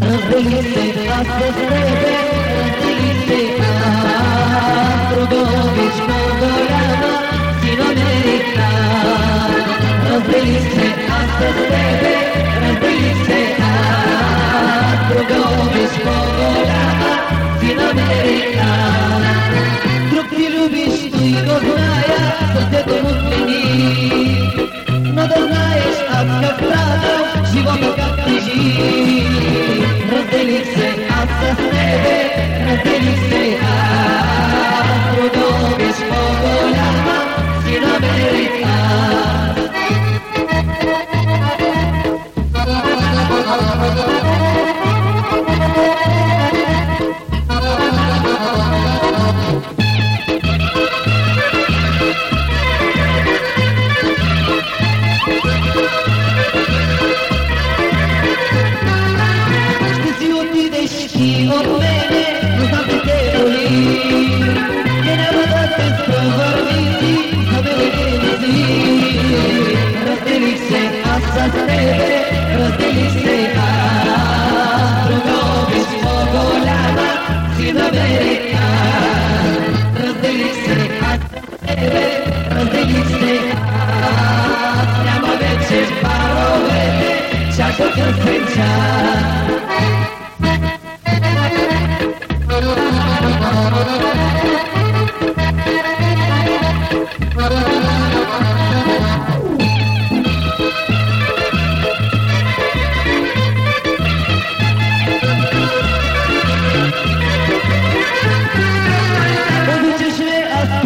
Rozbyliście hasło Take